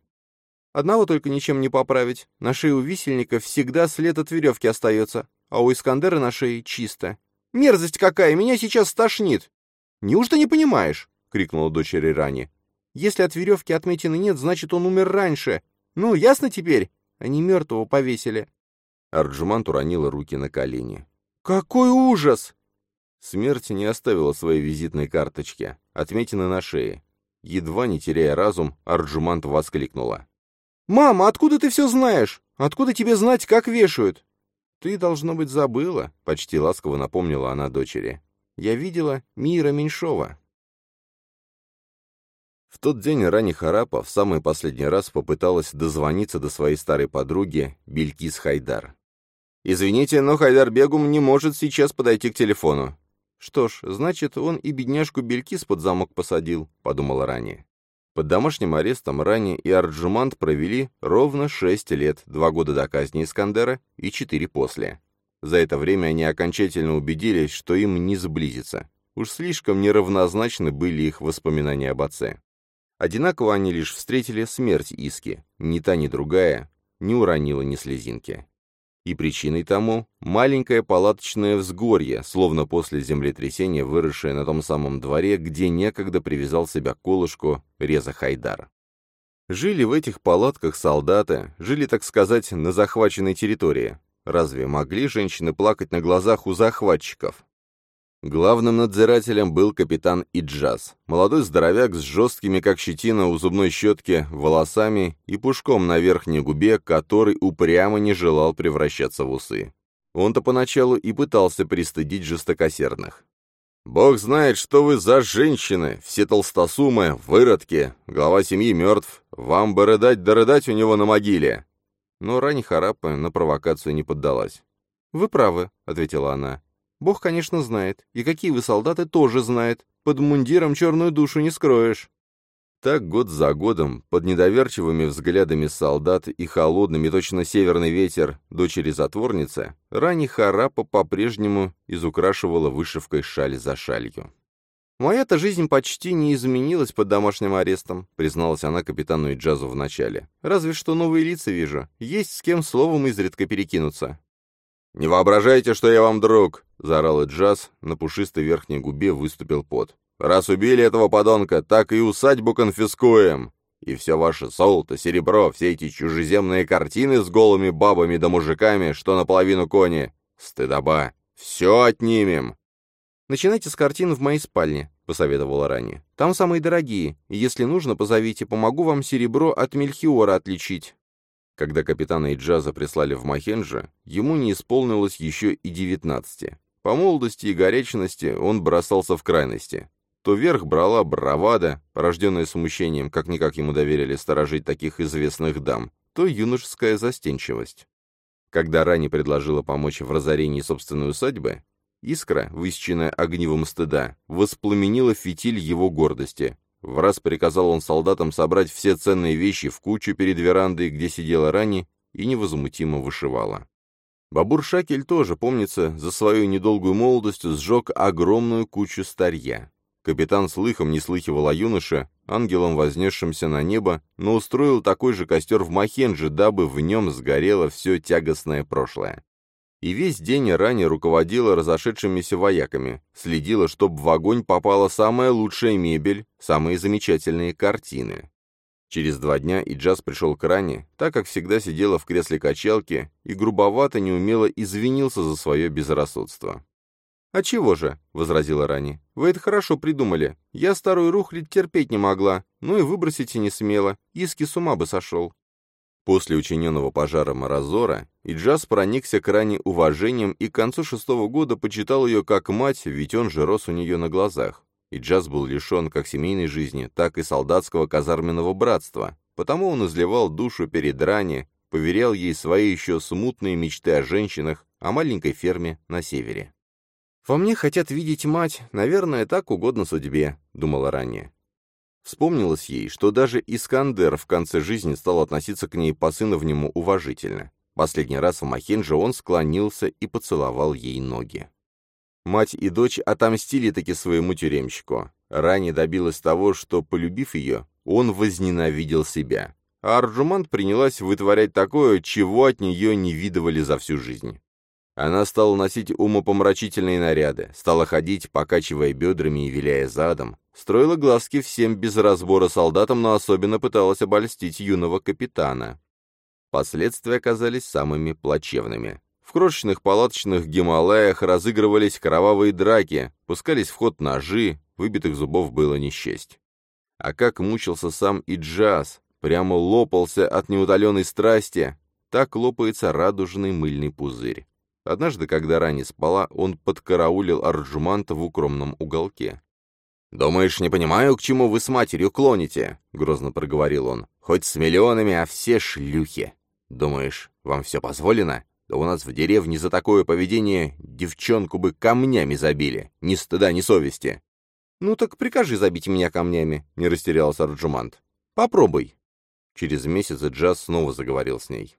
Одного только ничем не поправить. На шее у висельника всегда след от веревки остается, а у Искандера на шее чисто. Мерзость какая, меня сейчас стошнит. Неужто не понимаешь? крикнула дочери Рани. Если от веревки отметины нет, значит, он умер раньше. Ну, ясно теперь? Они мертвого повесили. Арджумант уронила руки на колени. «Какой ужас!» Смерть не оставила своей визитной карточки, отметины на шее. Едва не теряя разум, Арджумант воскликнула. «Мама, откуда ты все знаешь? Откуда тебе знать, как вешают? «Ты, должно быть, забыла», — почти ласково напомнила она дочери. «Я видела Мира Меньшова». В тот день Рани Харапа в самый последний раз попыталась дозвониться до своей старой подруги Белькис Хайдар. «Извините, но Хайдар Бегум не может сейчас подойти к телефону». «Что ж, значит, он и бедняжку Белькис под замок посадил», — подумала Рани. Под домашним арестом Рани и Арджумант провели ровно шесть лет, два года до казни Искандера и четыре после. За это время они окончательно убедились, что им не сблизиться. Уж слишком неравнозначны были их воспоминания об отце. Одинаково они лишь встретили смерть Иски. Ни та, ни другая не уронила ни слезинки. И причиной тому маленькое палаточное взгорье, словно после землетрясения, выросшее на том самом дворе, где некогда привязал себя колышку Реза Хайдар. Жили в этих палатках солдаты, жили, так сказать, на захваченной территории. Разве могли женщины плакать на глазах у захватчиков? Главным надзирателем был капитан Иджаз, молодой здоровяк с жесткими, как щетина у зубной щетки, волосами и пушком на верхней губе, который упрямо не желал превращаться в усы. Он-то поначалу и пытался пристыдить жестокосердных. «Бог знает, что вы за женщины, все толстосумы, выродки, глава семьи мертв, вам бы рыдать да рыдать у него на могиле!» Но Рани Харапа на провокацию не поддалась. «Вы правы», — ответила она. Бог, конечно, знает, и какие вы солдаты тоже знает. Под мундиром черную душу не скроешь. Так год за годом, под недоверчивыми взглядами солдат и холодными, точно северный ветер, дочери затворницы, Рани Харапа по-прежнему изукрашивала вышивкой шаль за шалью. «Моя-то жизнь почти не изменилась под домашним арестом», призналась она капитану Иджазу вначале. «Разве что новые лица вижу. Есть с кем словом изредка перекинуться». «Не воображайте, что я вам друг!» — заорал Джаз, на пушистой верхней губе выступил пот. «Раз убили этого подонка, так и усадьбу конфискуем! И все ваше золото, серебро, все эти чужеземные картины с голыми бабами да мужиками, что наполовину кони! Стыдоба! Все отнимем!» «Начинайте с картин в моей спальне», — посоветовала ранее. «Там самые дорогие, и если нужно, позовите, помогу вам серебро от Мельхиора отличить». Когда капитана Иджаза прислали в Махенджа, ему не исполнилось еще и девятнадцати. По молодости и горячности он бросался в крайности. То верх брала бравада, порожденная смущением, как-никак ему доверили сторожить таких известных дам, то юношеская застенчивость. Когда Рани предложила помочь в разорении собственной усадьбы, искра, высеченная огнивом стыда, воспламенила фитиль его гордости, в раз приказал он солдатам собрать все ценные вещи в кучу перед верандой, где сидела Рани, и невозмутимо вышивала. Бабур Шакель тоже, помнится, за свою недолгую молодость сжег огромную кучу старья. Капитан слыхом не слыхивал о юноше, ангелом вознесшимся на небо, но устроил такой же костер в Махенже, дабы в нем сгорело все тягостное прошлое и весь день ранее руководила разошедшимися вояками, следила, чтобы в огонь попала самая лучшая мебель, самые замечательные картины. Через два дня Иджаз пришел к Ране, так как всегда сидела в кресле качалки и грубовато неумело извинился за свое безрассудство. «А чего же?» — возразила Рани. «Вы это хорошо придумали. Я старую рухлядь терпеть не могла, ну и выбросить и не смела. Иски с ума бы сошел». После учиненного пожара Морозора Иджаз проникся к ране уважением и к концу шестого года почитал ее как мать, ведь он же рос у нее на глазах. Иджаз был лишен как семейной жизни, так и солдатского казарменного братства, потому он изливал душу перед ране, поверял ей свои еще смутные мечты о женщинах, о маленькой ферме на севере. «Во мне хотят видеть мать, наверное, так угодно судьбе», — думала ранее. Вспомнилось ей, что даже Искандер в конце жизни стал относиться к ней по-сыновнему уважительно. Последний раз в Махенже он склонился и поцеловал ей ноги. Мать и дочь отомстили таки своему тюремщику. Рани добилась того, что, полюбив ее, он возненавидел себя. А Арджумант принялась вытворять такое, чего от нее не видывали за всю жизнь. Она стала носить умопомрачительные наряды, стала ходить, покачивая бедрами и виляя задом, строила глазки всем без разбора солдатам, но особенно пыталась обольстить юного капитана. Последствия оказались самыми плачевными. В крошечных палаточных Гималаях разыгрывались кровавые драки, пускались в ход ножи, выбитых зубов было не счесть. А как мучился сам Иджаз, прямо лопался от неутоленной страсти, так лопается радужный мыльный пузырь. Однажды, когда Рани спала, он подкараулил Арджуманта в укромном уголке. «Думаешь, не понимаю, к чему вы с матерью клоните?» — грозно проговорил он. «Хоть с миллионами, а все шлюхи. Думаешь, вам все позволено? Да у нас в деревне за такое поведение девчонку бы камнями забили. Ни стыда, ни совести». «Ну так прикажи забить меня камнями», — не растерялся Арджумант. «Попробуй». Через месяц Джаз снова заговорил с ней.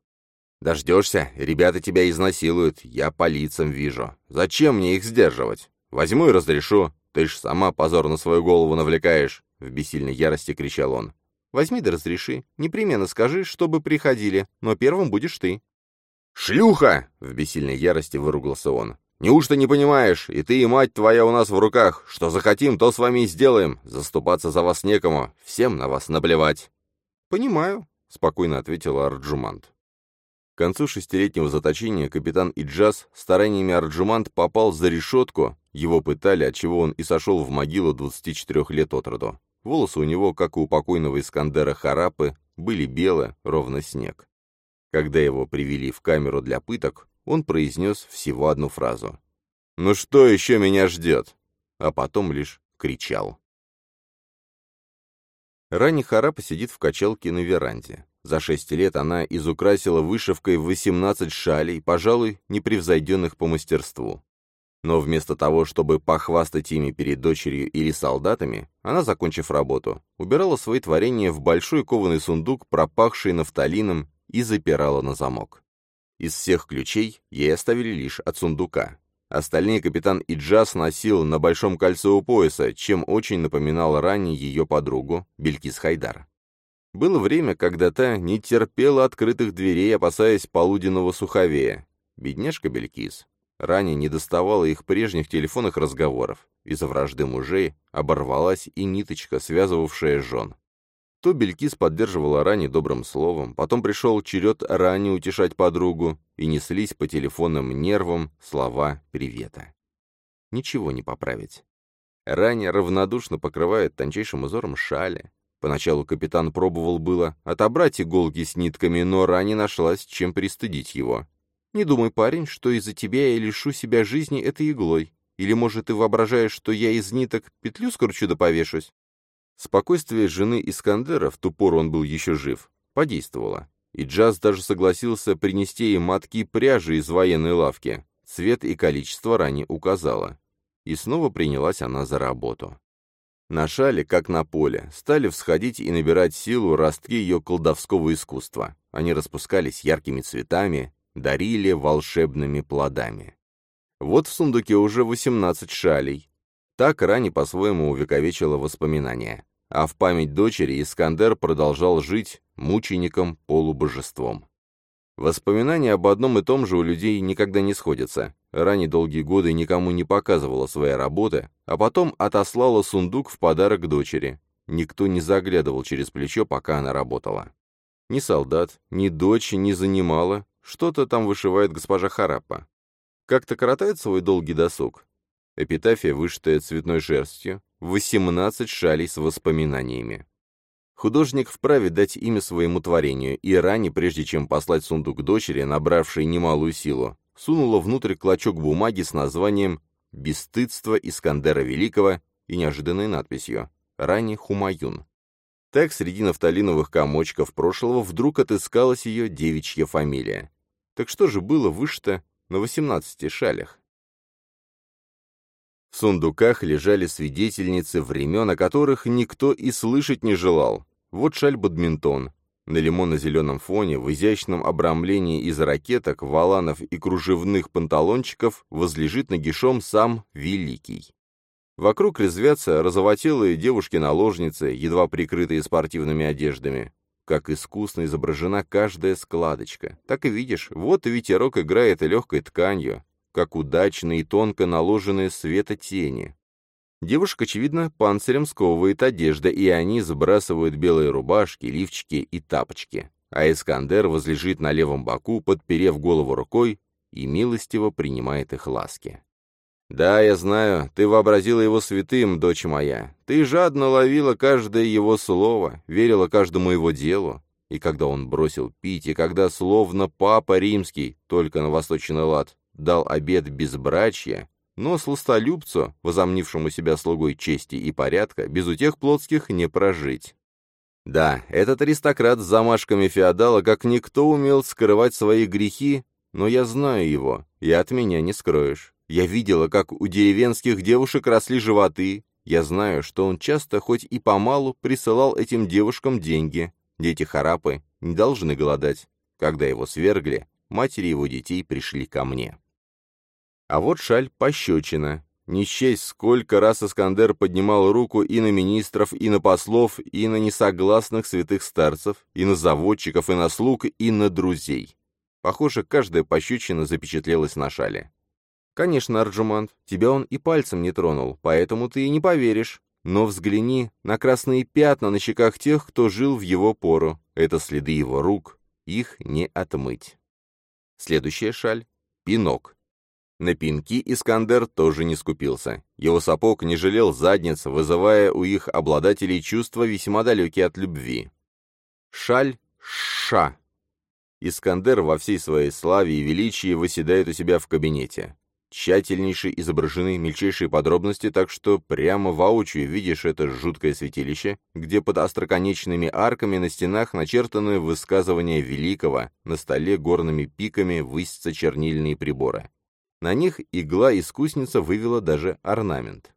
Дождешься, ребята тебя изнасилуют, я по лицам вижу. Зачем мне их сдерживать? Возьму и разрешу. Ты ж сама позор на свою голову навлекаешь!» В бессильной ярости кричал он. «Возьми да разреши. Непременно скажи, чтобы приходили, но первым будешь ты». «Шлюха!» — в бессильной ярости выругался он. «Неужто не понимаешь? И ты, и мать твоя у нас в руках. Что захотим, то с вами и сделаем. Заступаться за вас некому. Всем на вас наплевать». «Понимаю», — спокойно ответила Арджумант. К концу шестилетнего заточения капитан Иджаз стараниями Арджумант попал за решетку, его пытали, отчего он и сошел в могилу 24 лет от роду. Волосы у него, как и у покойного Искандера Харапы, были белые, ровно снег. Когда его привели в камеру для пыток, он произнес всего одну фразу. «Ну что еще меня ждет?» А потом лишь кричал. Ранний Харапа сидит в качалке на веранде. За шесть лет она изукрасила вышивкой 18 шалей, пожалуй, непревзойденных по мастерству. Но вместо того, чтобы похвастать ими перед дочерью или солдатами, она, закончив работу, убирала свои творения в большой кованый сундук, пропахший нафталином, и запирала на замок. Из всех ключей ей оставили лишь от сундука. Остальные капитан Иджас носил на большом кольце у пояса, чем очень напоминал ранее ее подругу Белькис Хайдар. Было время, когда та не терпела открытых дверей, опасаясь полуденного суховея. Бедняжка Белькис. Ранее не доставала их прежних телефонных разговоров. Из-за вражды мужей оборвалась и ниточка, связывавшая жен. То Белькис поддерживала Рани добрым словом, потом пришел черед Рани утешать подругу, и неслись по телефонным нервам слова привета. Ничего не поправить. Рани равнодушно покрывает тончайшим узором шали, Поначалу капитан пробовал было отобрать иголки с нитками, но ране нашлась, чем пристыдить его. «Не думай, парень, что из-за тебя я лишу себя жизни этой иглой. Или, может, ты воображаешь, что я из ниток петлю скручу да повешусь?» Спокойствие жены Искандера, в ту пору он был еще жив, подействовало. И Джаз даже согласился принести ей матки пряжи из военной лавки. Цвет и количество ранее указала. И снова принялась она за работу. На шале, как на поле, стали всходить и набирать силу ростки ее колдовского искусства. Они распускались яркими цветами, дарили волшебными плодами. Вот в сундуке уже 18 шалей. Так Рани по-своему увековечила воспоминания. А в память дочери Искандер продолжал жить мучеником-полубожеством. Воспоминания об одном и том же у людей никогда не сходятся. Ранее долгие годы никому не показывала своей работы, а потом отослала сундук в подарок дочери. Никто не заглядывал через плечо, пока она работала. Ни солдат, ни дочь не занимала, что-то там вышивает госпожа Хараппа. Как-то коротает свой долгий досуг. Эпитафия, вышитая цветной шерстью, 18 шалей с воспоминаниями. Художник вправе дать имя своему творению, и Рани, прежде чем послать сундук дочери, набравшей немалую силу, сунула внутрь клочок бумаги с названием «Бесстыдство Искандера Великого» и неожиданной надписью «Рани Хумаюн». Так среди нафталиновых комочков прошлого вдруг отыскалась ее девичья фамилия. Так что же было вышито на восемнадцати шалях? В сундуках лежали свидетельницы времен, о которых никто и слышать не желал. Вот шаль-бадминтон. На лимонно-зеленом фоне, в изящном обрамлении из ракеток, валанов и кружевных панталончиков возлежит нагишом сам Великий. Вокруг резвятся розовотелые девушки-наложницы, едва прикрытые спортивными одеждами. Как искусно изображена каждая складочка. Так и видишь, вот ветерок играет легкой тканью, как удачно и тонко наложенные светотени. Девушка, очевидно, панцирем сковывает одежда, и они сбрасывают белые рубашки, лифчики и тапочки. А Искандер возлежит на левом боку, подперев голову рукой, и милостиво принимает их ласки. «Да, я знаю, ты вообразила его святым, дочь моя. Ты жадно ловила каждое его слово, верила каждому его делу. И когда он бросил пить, и когда, словно папа римский, только на восточный лад, дал обед безбрачья, но сластолюбцу, возомнившему себя слугой чести и порядка, без утех плотских не прожить. Да, этот аристократ с замашками феодала как никто умел скрывать свои грехи, но я знаю его, и от меня не скроешь. Я видела, как у деревенских девушек росли животы. Я знаю, что он часто, хоть и помалу, присылал этим девушкам деньги. Дети Харапы не должны голодать. Когда его свергли, матери его детей пришли ко мне. А вот шаль пощечина. Не счесть, сколько раз Искандер поднимал руку и на министров, и на послов, и на несогласных святых старцев, и на заводчиков, и на слуг, и на друзей. Похоже, каждая пощечина запечатлелась на шале. Конечно, Арджумант, тебя он и пальцем не тронул, поэтому ты и не поверишь. Но взгляни на красные пятна на щеках тех, кто жил в его пору. Это следы его рук, их не отмыть. Следующая шаль — пинок. На пинки Искандер тоже не скупился. Его сапог не жалел задниц, вызывая у их обладателей чувства весьма далекие от любви. Шаль Ша. Искандер во всей своей славе и величии выседает у себя в кабинете. Тщательнейше изображены мельчайшие подробности, так что прямо воочию видишь это жуткое святилище, где под остроконечными арками на стенах начертаны высказывания великого, на столе горными пиками высятся чернильные приборы. На них игла-искусница вывела даже орнамент.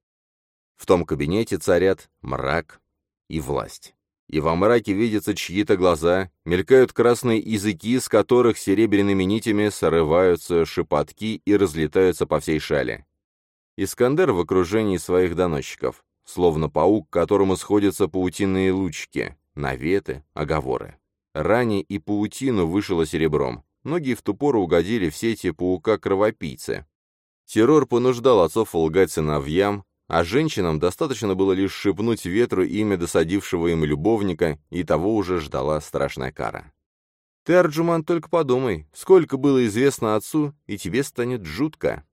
В том кабинете царят мрак и власть. И во мраке видятся чьи-то глаза, мелькают красные языки, с которых серебряными нитями срываются шепотки и разлетаются по всей шале. Искандер в окружении своих доносчиков, словно паук, которому сходятся паутинные лучки, наветы, оговоры. Ранее и паутину вышило серебром, Многие в ту пору угодили в сети паука-кровопийцы. Террор понуждал отцов лгать сыновьям, а женщинам достаточно было лишь шепнуть ветру имя досадившего им любовника, и того уже ждала страшная кара. Ты, Арджуман, только подумай, сколько было известно отцу, и тебе станет жутко.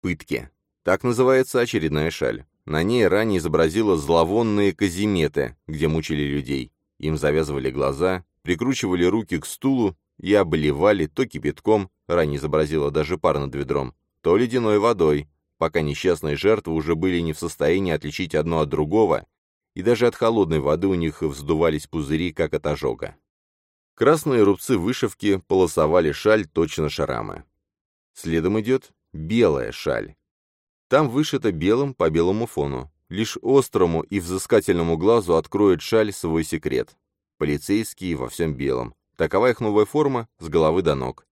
Пытки. Так называется очередная шаль. На ней ранее изобразила зловонные казиметы, где мучили людей. Им завязывали глаза, прикручивали руки к стулу и обливали то кипятком, ранее изобразила даже пар над ведром, то ледяной водой, пока несчастные жертвы уже были не в состоянии отличить одно от другого, и даже от холодной воды у них вздувались пузыри, как от ожога. Красные рубцы вышивки полосовали шаль точно шрамы. Следом идет белая шаль. Там вышито белым по белому фону. Лишь острому и взыскательному глазу откроет шаль свой секрет. Полицейские во всем белом, Такова их новая форма с головы до ног.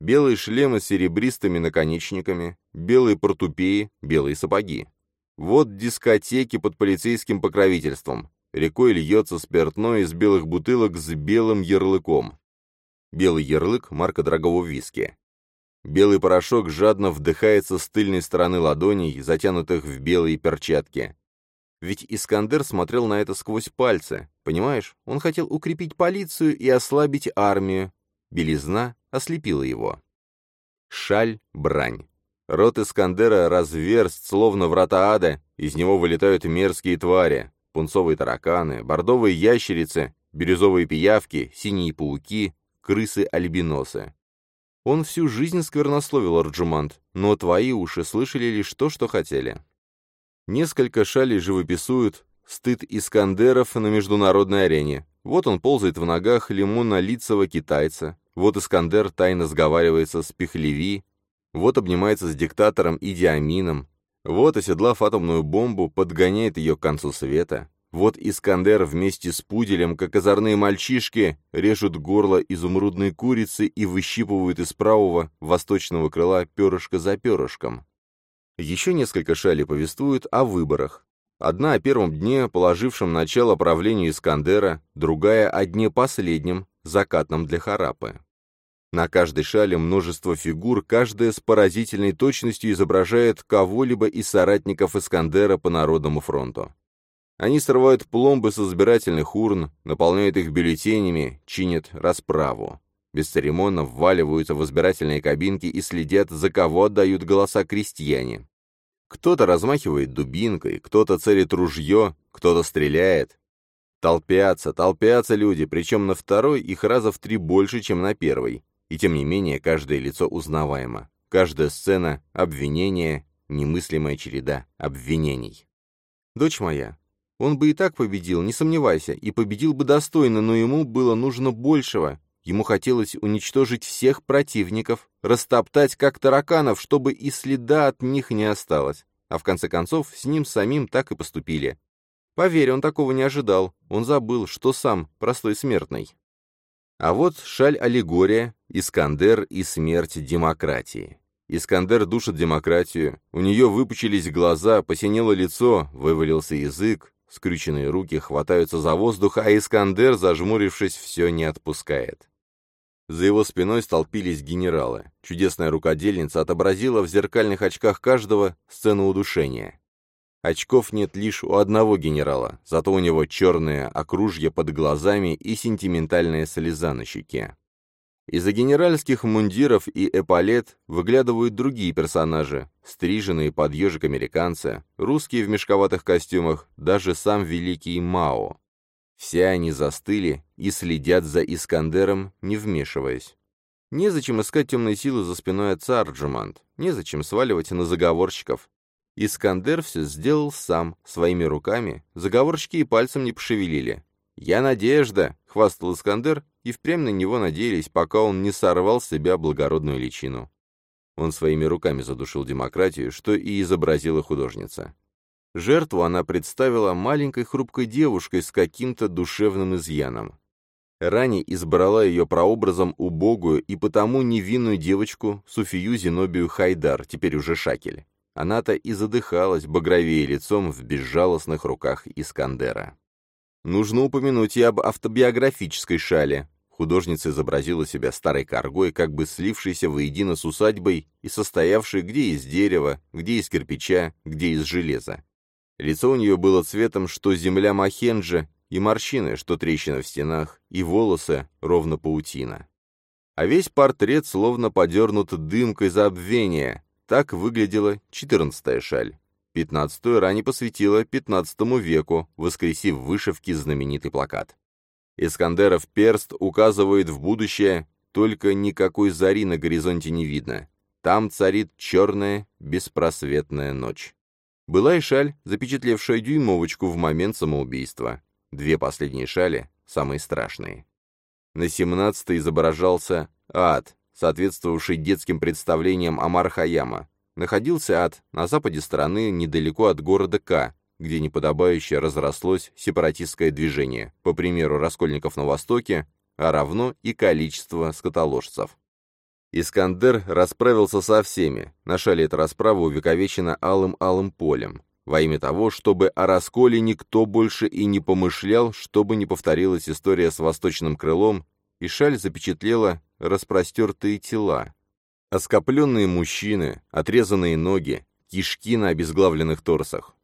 Белые шлемы с серебристыми наконечниками, белые портупеи, белые сапоги. Вот дискотеки под полицейским покровительством. Рекой льется спиртное из белых бутылок с белым ярлыком. Белый ярлык – марка дорогого виски. Белый порошок жадно вдыхается с тыльной стороны ладоней, затянутых в белые перчатки. Ведь Искандер смотрел на это сквозь пальцы, понимаешь? Он хотел укрепить полицию и ослабить армию. Белизна ослепила его. Шаль — брань. Рот Искандера разверст, словно врата ада, из него вылетают мерзкие твари. пунцовые тараканы, бордовые ящерицы, бирюзовые пиявки, синие пауки, крысы-альбиносы. Он всю жизнь сквернословил Арджумант, но твои уши слышали лишь то, что хотели. Несколько шалей живописуют стыд Искандеров на международной арене. Вот он ползает в ногах лимонно-лицого китайца, вот Искандер тайно сговаривается с Пехлеви, вот обнимается с диктатором Идиамином, вот, оседлав атомную бомбу, подгоняет ее к концу света, вот Искандер вместе с пуделем, как озорные мальчишки, режут горло изумрудной курицы и выщипывают из правого восточного крыла перышко за перышком. Еще несколько шали повествуют о выборах. Одна о первом дне, положившем начало правлению Искандера, другая о дне последнем, закатном для Харапы. На каждой шале множество фигур, каждая с поразительной точностью изображает кого-либо из соратников Искандера по Народному фронту. Они срывают пломбы с избирательных урн, наполняют их бюллетенями, чинят расправу. Бесцеремонно вваливаются в избирательные кабинки и следят, за кого отдают голоса крестьяне. Кто-то размахивает дубинкой, кто-то целит ружье, кто-то стреляет. Толпятся, толпятся люди, причем на второй их раза в три больше, чем на первой. И тем не менее, каждое лицо узнаваемо. Каждая сцена — обвинение, немыслимая череда обвинений. «Дочь моя, он бы и так победил, не сомневайся, и победил бы достойно, но ему было нужно большего. Ему хотелось уничтожить всех противников, растоптать как тараканов, чтобы и следа от них не осталось. А в конце концов, с ним самим так и поступили. Поверь, он такого не ожидал. Он забыл, что сам простой смертный. А вот шаль-аллегория, Искандер и смерть демократии. Искандер душит демократию, у нее выпучились глаза, посинело лицо, вывалился язык, Скрюченные руки хватаются за воздух, а Искандер, зажмурившись, все не отпускает. За его спиной столпились генералы. Чудесная рукодельница отобразила в зеркальных очках каждого сцену удушения. Очков нет лишь у одного генерала, зато у него черное окружье под глазами и сентиментальная слеза на щеке. Из-за генеральских мундиров и эполет выглядывают другие персонажи, стриженные под ежик американца, русские в мешковатых костюмах, даже сам великий Мао. Все они застыли и следят за Искандером, не вмешиваясь. Незачем искать темные силы за спиной отца Арджумант, незачем сваливать на заговорщиков. Искандер все сделал сам, своими руками, заговорщики и пальцем не пошевелили. «Я надежда», — хвастал Искандер, и впрямь на него надеялись, пока он не сорвал с себя благородную личину. Он своими руками задушил демократию, что и изобразила художница. Жертву она представила маленькой хрупкой девушкой с каким-то душевным изъяном. Ранее избрала ее прообразом убогую и потому невинную девочку Суфию Зенобию Хайдар, теперь уже Шакель. Она-то и задыхалась, багровее лицом в безжалостных руках Искандера. Нужно упомянуть и об автобиографической шале. Художница изобразила себя старой коргой, как бы слившейся воедино с усадьбой и состоявшей где из дерева, где из кирпича, где из железа. Лицо у нее было цветом, что земля Махенджа, и морщины, что трещина в стенах, и волосы, ровно паутина. А весь портрет словно подернут дымкой забвения. Так выглядела четырнадцатая шаль. Пятнадцатую ранее посвятила пятнадцатому веку, воскресив вышивки знаменитый плакат. Искандеров перст указывает в будущее, только никакой зари на горизонте не видно. Там царит черная, беспросветная ночь. Была и шаль, запечатлевшая дюймовочку в момент самоубийства. Две последние шали, самые страшные. На семнадцатой изображался ад, соответствовавший детским представлениям Амар Хаяма, находился ад на западе страны, недалеко от города К, где неподобающе разрослось сепаратистское движение, по примеру раскольников на Востоке, а равно и количество скотоложцев. Искандер расправился со всеми, нашали эту расправу увековечено алым-алым полем, во имя того, чтобы о расколе никто больше и не помышлял, чтобы не повторилась история с восточным крылом, и шаль запечатлела распростертые тела, Оскопленные мужчины, отрезанные ноги, кишки на обезглавленных торсах.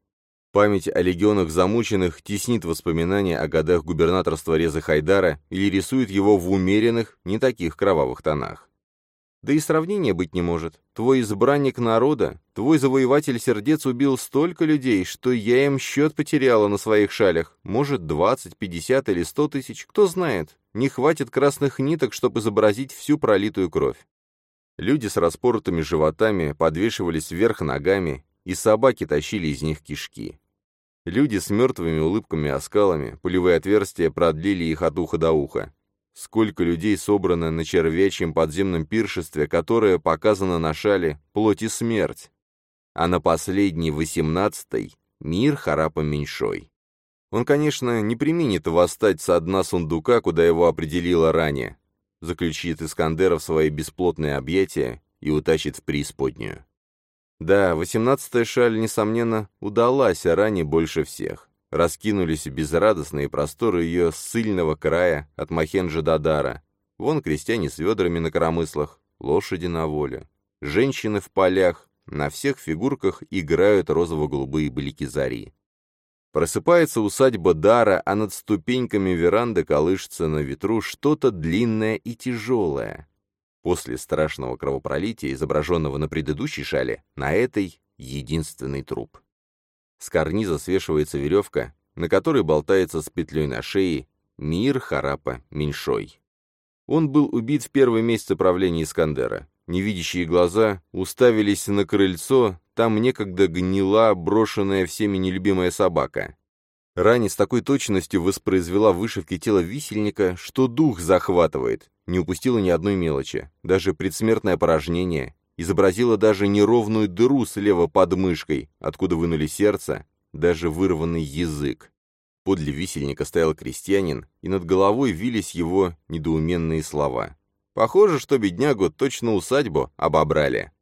Память о легионах замученных теснит воспоминания о годах губернаторства Реза Хайдара или рисует его в умеренных, не таких кровавых тонах. Да и сравнения быть не может. Твой избранник народа, твой завоеватель сердец убил столько людей, что я им счет потеряла на своих шалях. Может, двадцать, пятьдесят или сто тысяч, кто знает. Не хватит красных ниток, чтобы изобразить всю пролитую кровь. Люди с распоротыми животами подвешивались вверх ногами, и собаки тащили из них кишки. Люди с мертвыми улыбками и оскалами, пулевые отверстия продлили их от уха до уха. Сколько людей собрано на червячьем подземном пиршестве, которое показано на шале «Плоть и смерть». А на последней, восемнадцатой, мир Харапа меньшой. Он, конечно, не применит восстать со дна сундука, куда его определило ранее, заключит Искандера в свои бесплотные объятия и утащит в преисподнюю. Да, восемнадцатая шаль, несомненно, удалась ранее больше всех раскинулись безрадостные просторы ее ссыльного края от Махенджа до Дара. Вон крестьяне с ведрами на коромыслах, лошади на воле. Женщины в полях, на всех фигурках играют розово-голубые блики зари. Просыпается усадьба Дара, а над ступеньками веранды колышется на ветру что-то длинное и тяжелое. После страшного кровопролития, изображенного на предыдущей шале, на этой единственный труп. С карниза свешивается веревка, на которой болтается с петлей на шее Мир Харапа Меньшой. Он был убит в первые месяцы правления Искандера. Невидящие глаза уставились на крыльцо, там некогда гнила брошенная всеми нелюбимая собака. Рани с такой точностью воспроизвела вышивки тела висельника, что дух захватывает, не упустила ни одной мелочи, даже предсмертное порожнение, изобразила даже неровную дыру слева под мышкой, откуда вынули сердце, даже вырванный язык. Подле висельника стоял крестьянин, и над головой вились его недоуменные слова. Похоже, что беднягу точно усадьбу обобрали.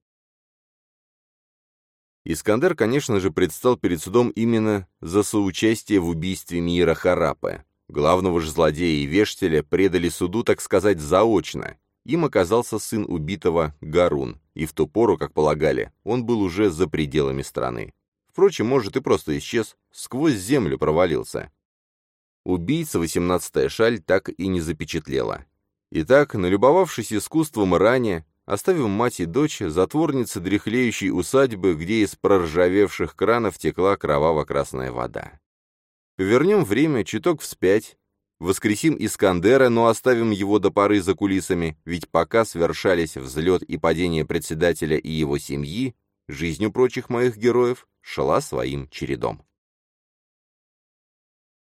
Искандер, конечно же, предстал перед судом именно за соучастие в убийстве Мира Харапы. Главного же злодея и вештеля предали суду, так сказать, заочно, им оказался сын убитого Гарун, и в ту пору, как полагали, он был уже за пределами страны. Впрочем, может, и просто исчез, сквозь землю провалился. Убийца 18-я шаль так и не запечатлела. Итак, налюбовавшись искусством ранее, оставим мать и дочь затворницы дряхлеющей усадьбы, где из проржавевших кранов текла кроваво-красная вода. Повернем время чуток вспять Воскресим Искандера, но оставим его до поры за кулисами, ведь пока совершались взлет и падение председателя и его семьи, жизнь у прочих моих героев шла своим чередом.